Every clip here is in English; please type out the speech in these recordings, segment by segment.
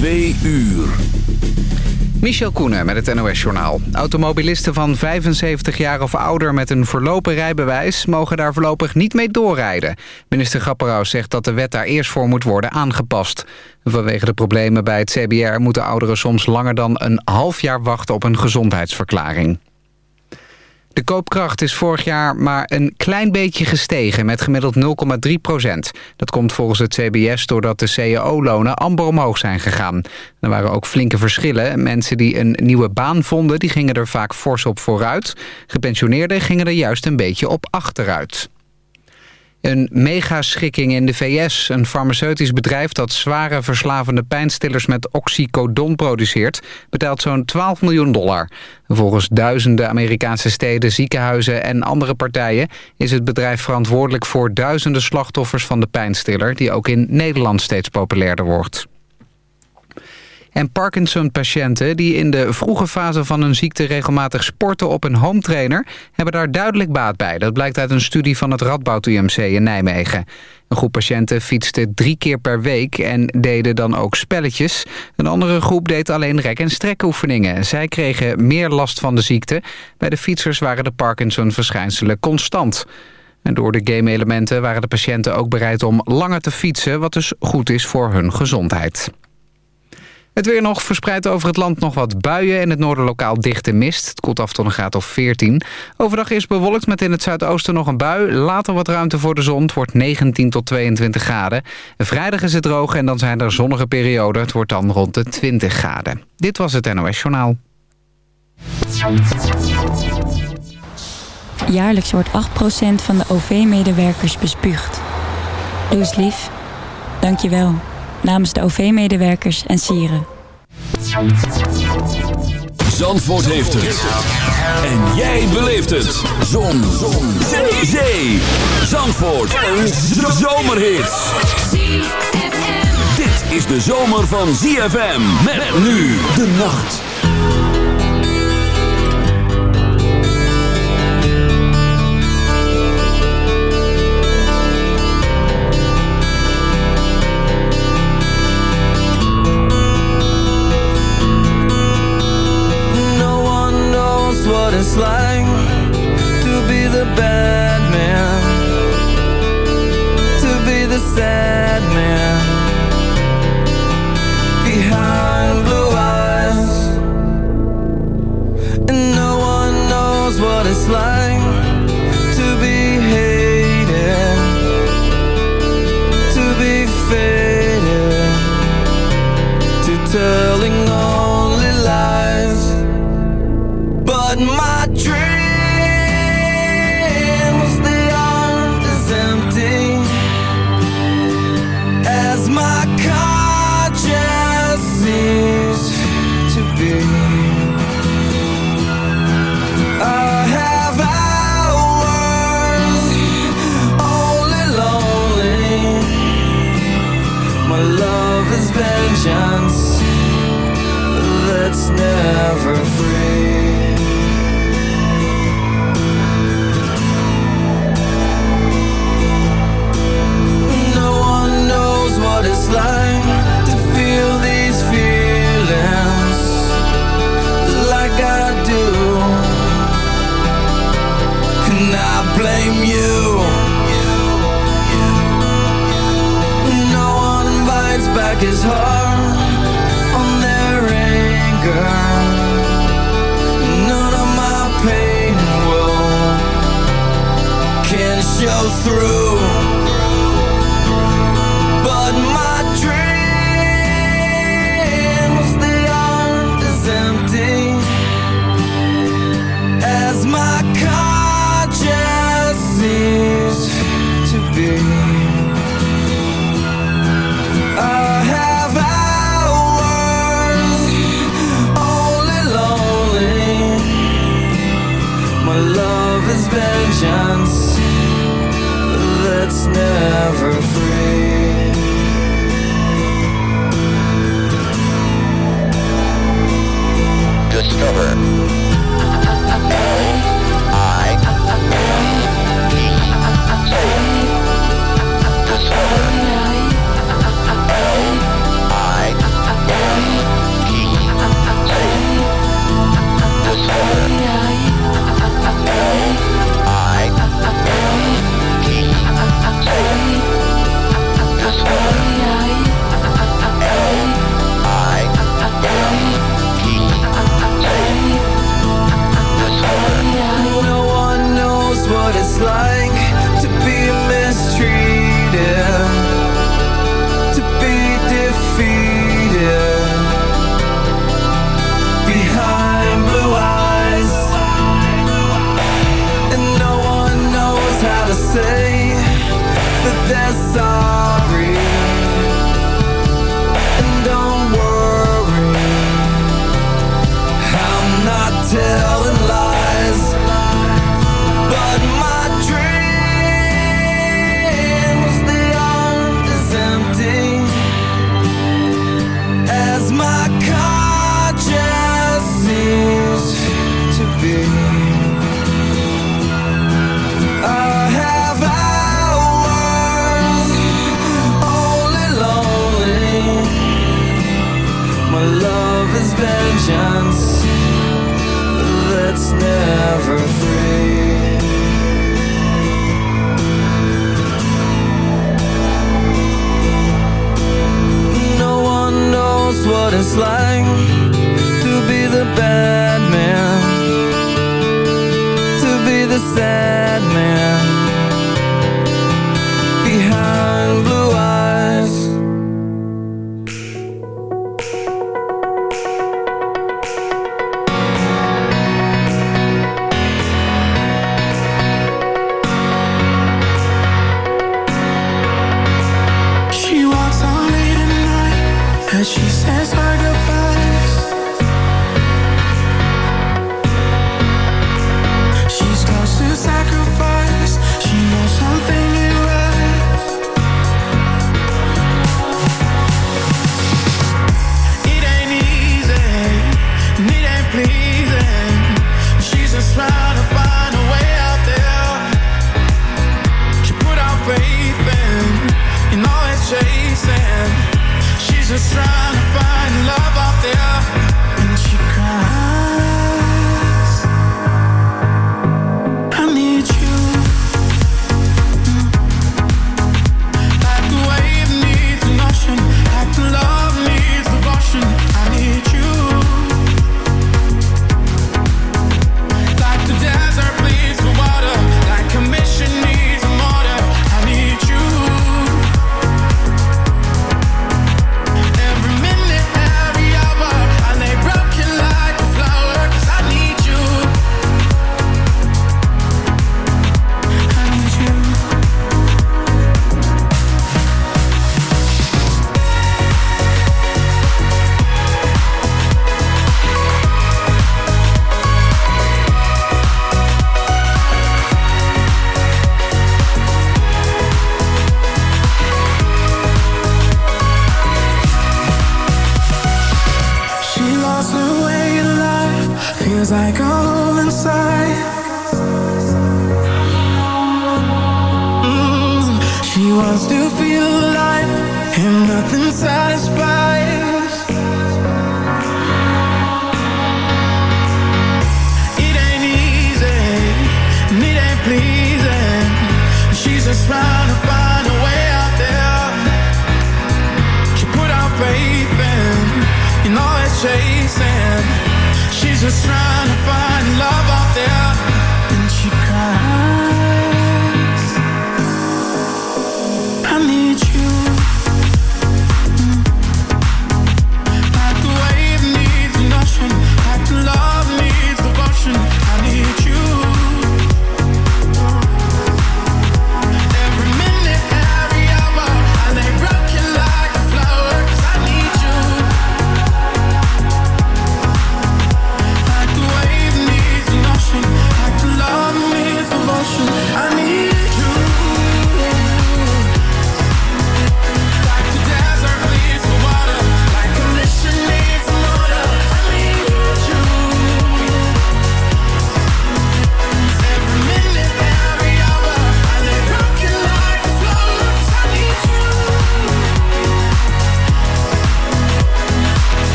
Twee uur. Michel Koenen met het NOS-journaal. Automobilisten van 75 jaar of ouder met een verlopen rijbewijs... mogen daar voorlopig niet mee doorrijden. Minister Grapperhaus zegt dat de wet daar eerst voor moet worden aangepast. Vanwege de problemen bij het CBR moeten ouderen soms langer dan een half jaar wachten op een gezondheidsverklaring. De koopkracht is vorig jaar maar een klein beetje gestegen met gemiddeld 0,3 procent. Dat komt volgens het CBS doordat de cao-lonen amper omhoog zijn gegaan. Er waren ook flinke verschillen. Mensen die een nieuwe baan vonden, die gingen er vaak fors op vooruit. Gepensioneerden gingen er juist een beetje op achteruit. Een megaschikking in de VS. Een farmaceutisch bedrijf dat zware verslavende pijnstillers met oxycodon produceert... betaalt zo'n 12 miljoen dollar. Volgens duizenden Amerikaanse steden, ziekenhuizen en andere partijen... is het bedrijf verantwoordelijk voor duizenden slachtoffers van de pijnstiller... die ook in Nederland steeds populairder wordt. En Parkinson-patiënten die in de vroege fase van hun ziekte regelmatig sporten op een home trainer, hebben daar duidelijk baat bij. Dat blijkt uit een studie van het Radboud UMC in Nijmegen. Een groep patiënten fietste drie keer per week en deden dan ook spelletjes. Een andere groep deed alleen rek- en strekoefeningen. Zij kregen meer last van de ziekte. Bij de fietsers waren de Parkinson-verschijnselen constant. En door de game-elementen waren de patiënten ook bereid om langer te fietsen... wat dus goed is voor hun gezondheid. Het weer nog verspreid over het land nog wat buien. In het noorden lokaal dichte mist. Het koelt af tot een graad of 14. Overdag is bewolkt met in het zuidoosten nog een bui. Later wat ruimte voor de zon. Het wordt 19 tot 22 graden. Vrijdag is het droog en dan zijn er zonnige perioden. Het wordt dan rond de 20 graden. Dit was het NOS Journaal. Jaarlijks wordt 8% van de OV-medewerkers bespuugd. Doe eens lief. Dank je wel namens de OV-medewerkers en sieren. Zandvoort heeft het. En jij beleeft het. Zon. Zon. Zee. Zee. Zandvoort. Een zomerhit. Dit is de zomer van ZFM. Met nu de nacht.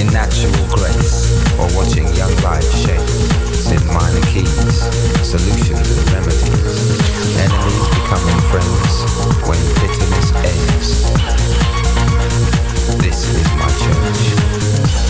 In natural grace or watching young life shape. In minor keys, solutions and remedies. Enemies becoming friends when bitterness ends. This is my church.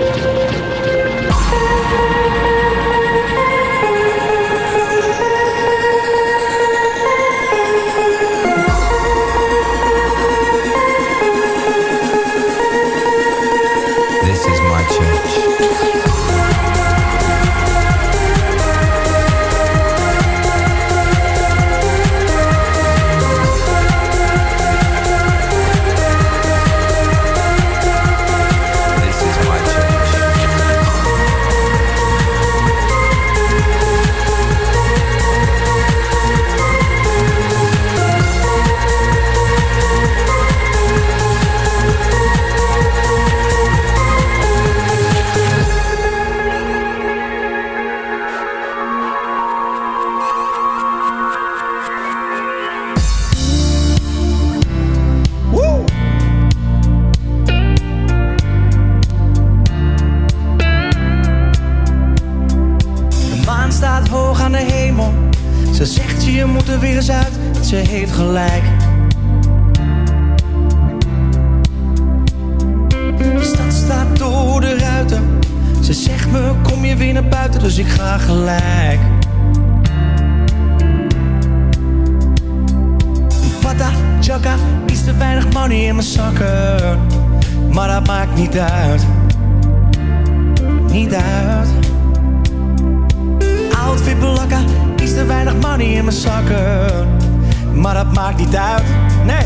Dus ik ga gelijk. Pata, chaka, iets te weinig money in mijn zakken. Maar dat maakt niet uit. Niet uit. Outfit belakka, iets te weinig money in mijn zakken. Maar dat maakt niet uit. Nee,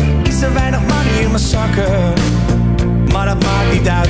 Iets te weinig money in mijn zakken. Maar dat maakt niet uit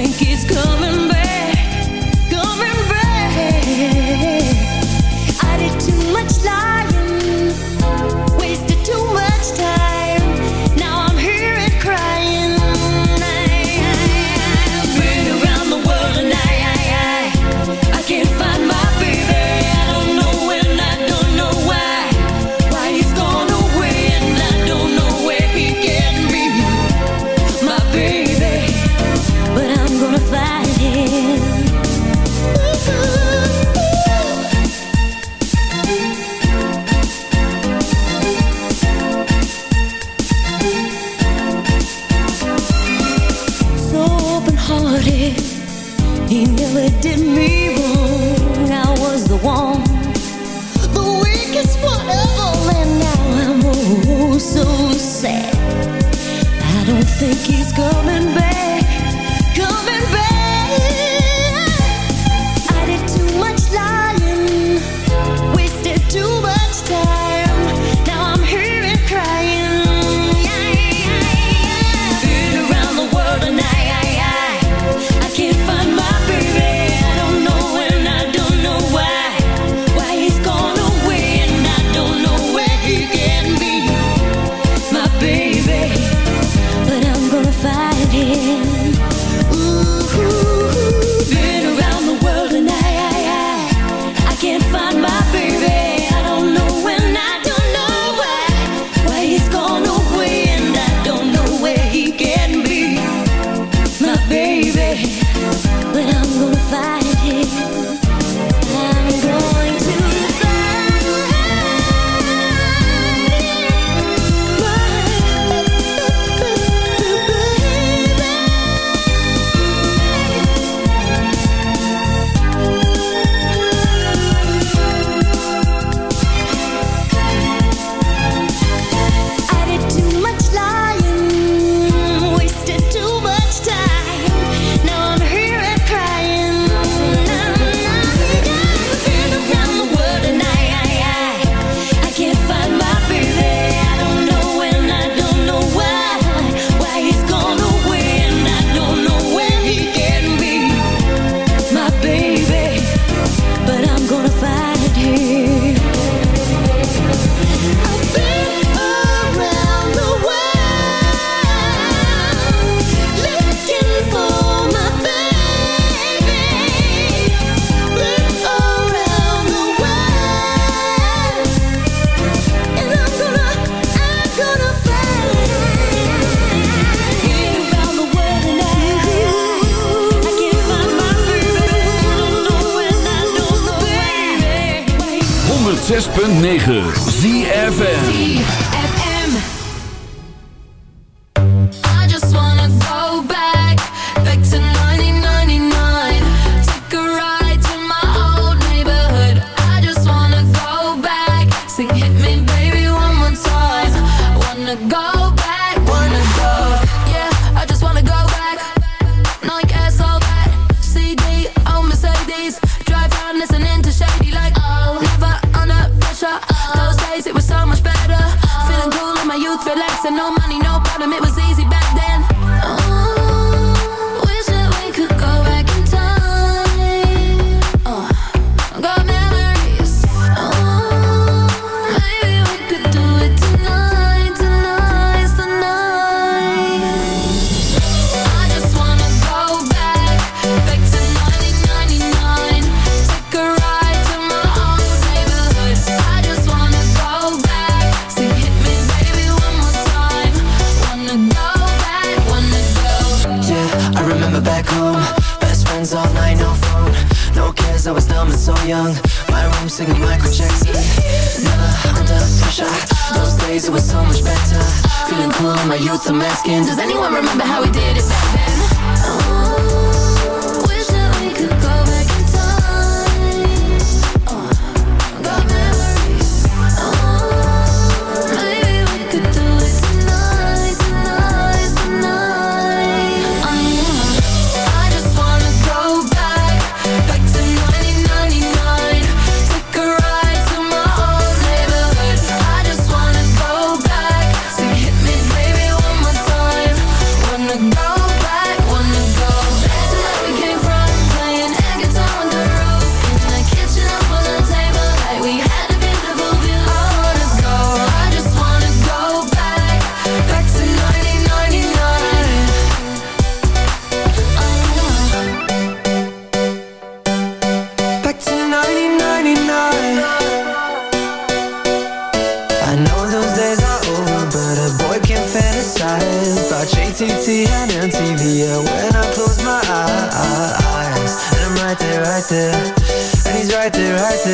I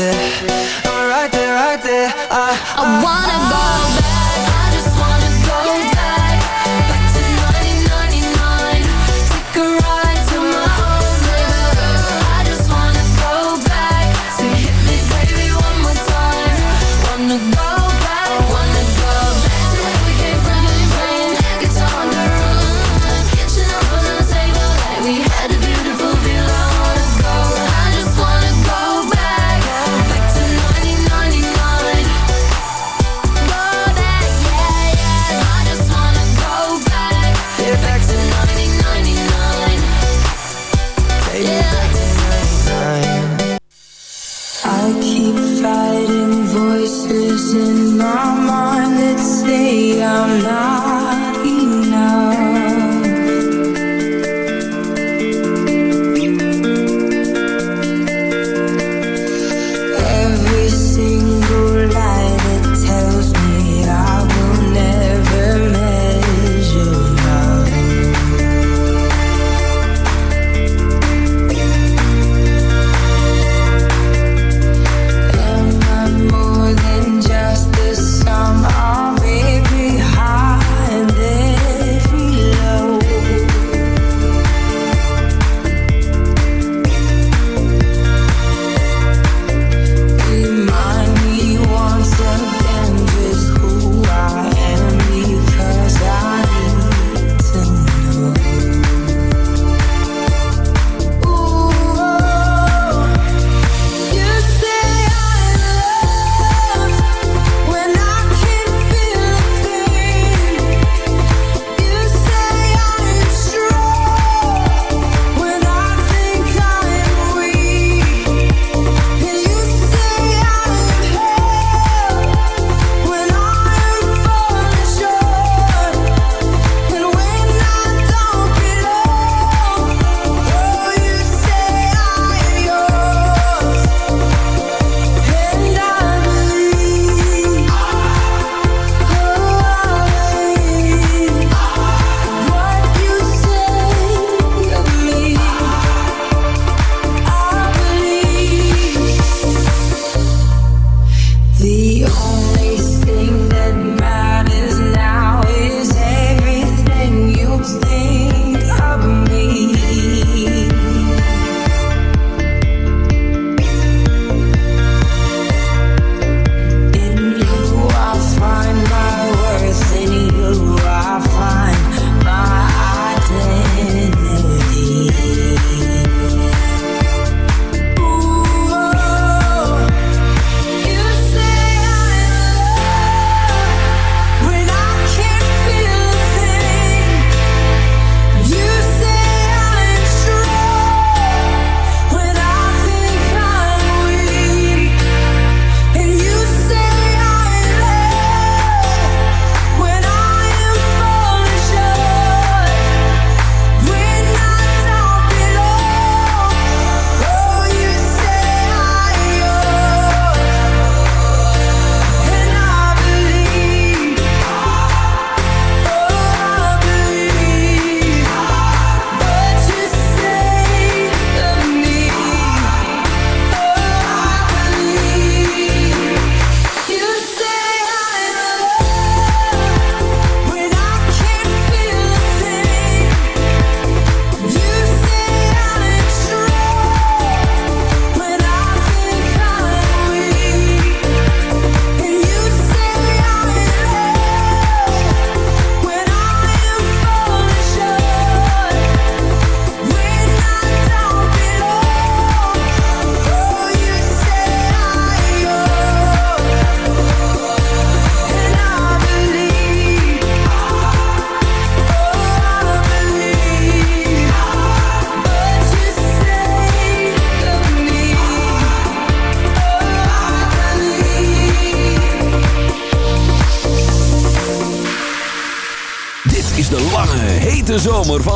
there, I'm right there, right there. I, I, I wanna go back.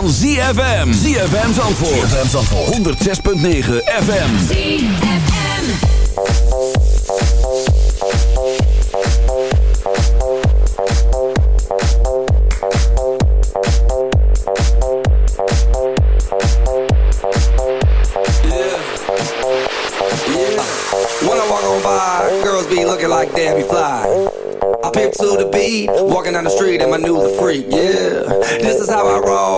ZFM. ZFM. ZFM Zandvoort. ZFM Zandvoort. 106.9 FM. ZFM. Yeah. When I walk on by, girls be looking like damn me fly. I pimp to the beat, walking down the street and my new the freak, yeah. This is how I roll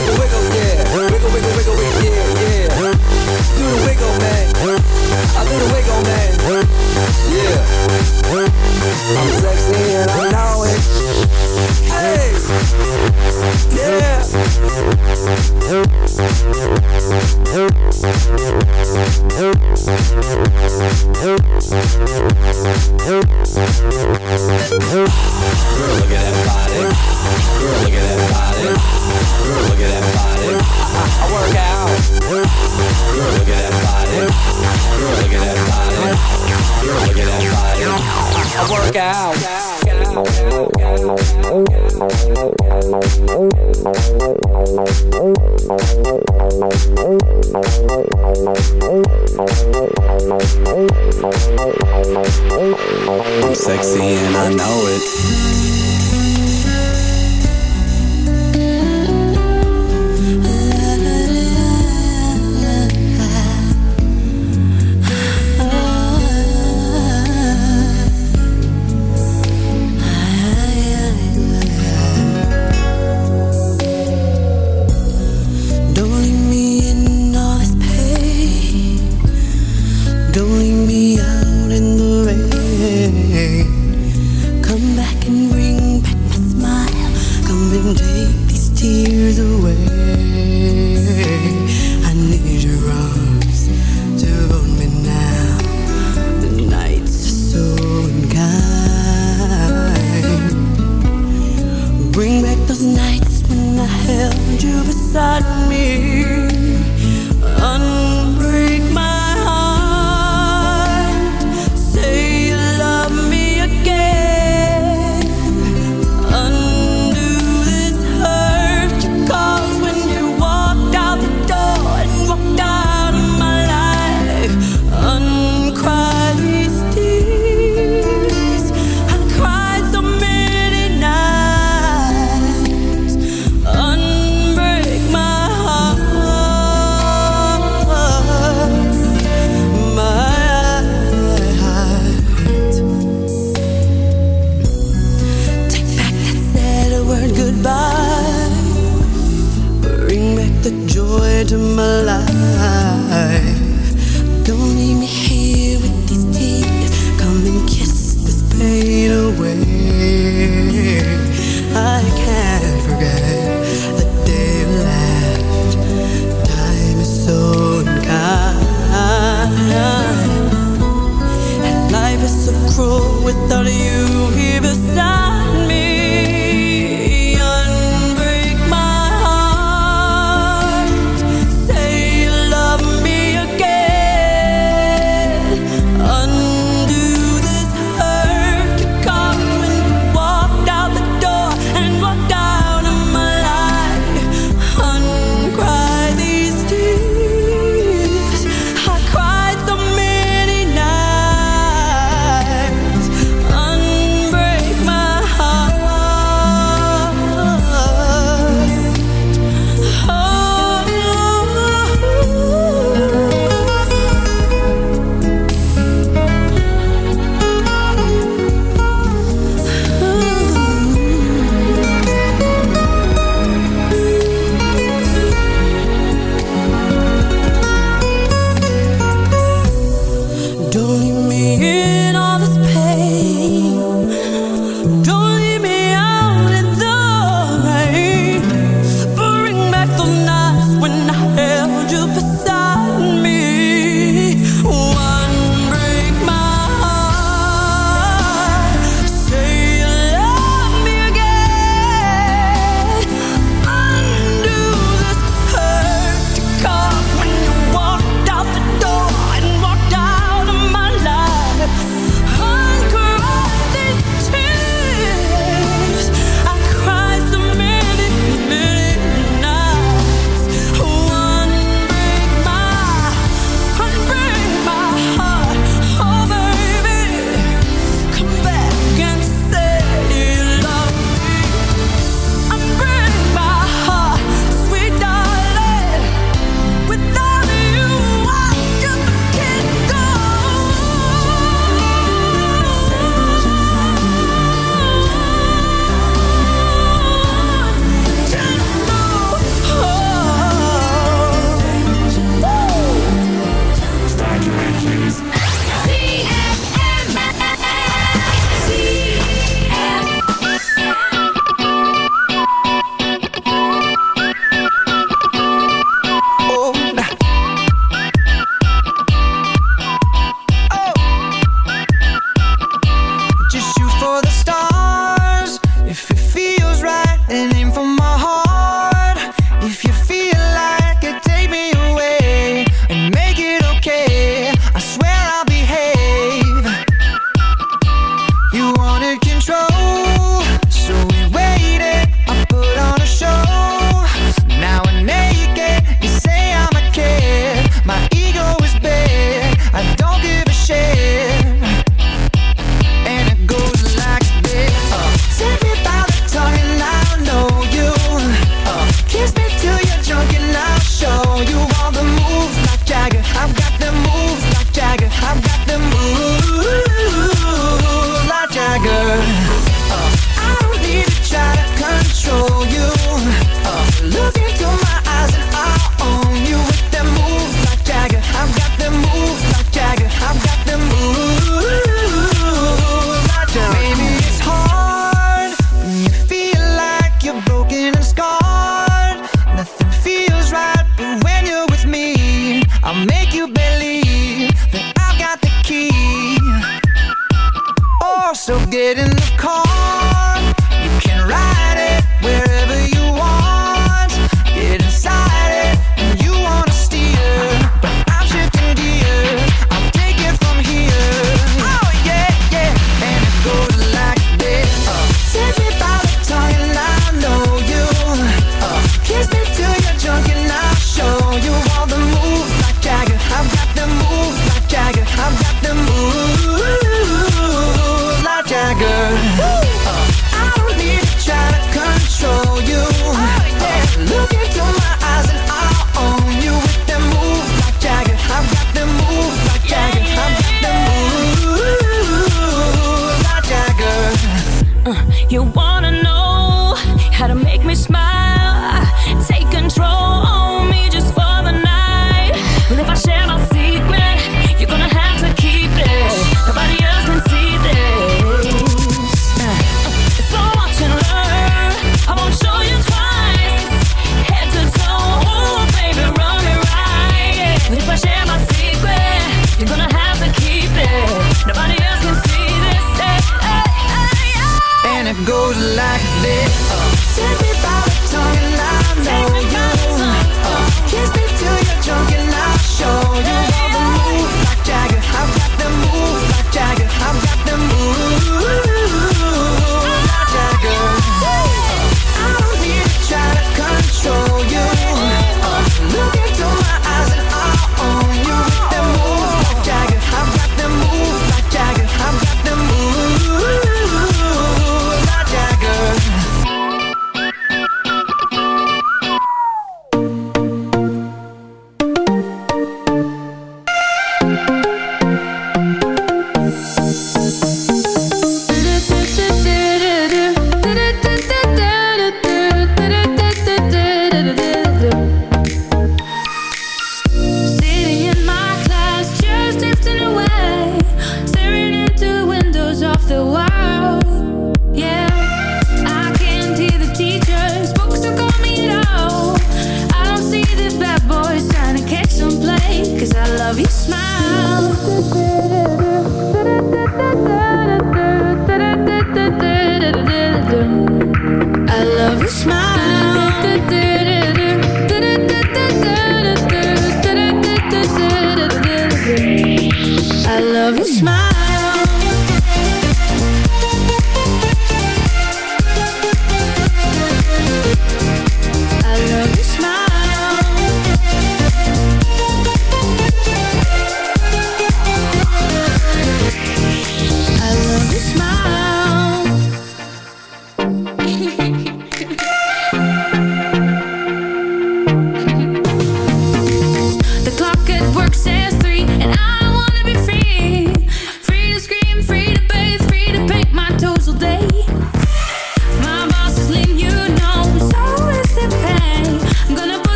wiggle, wiggle, yeah. Wiggle, wiggle, wiggle, wiggle, yeah, yeah. Do the wiggle, man. I do the wiggle, man. Yeah. I'm sexy and I know it. Hey. Yeah. Girl, look at that body. Girl, look at that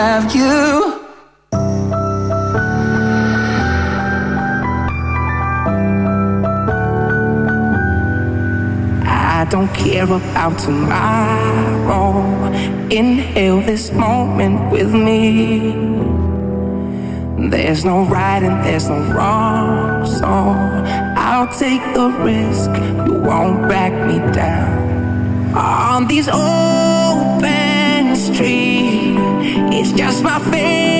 Have you? I don't care about tomorrow. Inhale this moment with me. There's no right and there's no wrong, so I'll take the risk. You won't back me down. On these open it's just my fate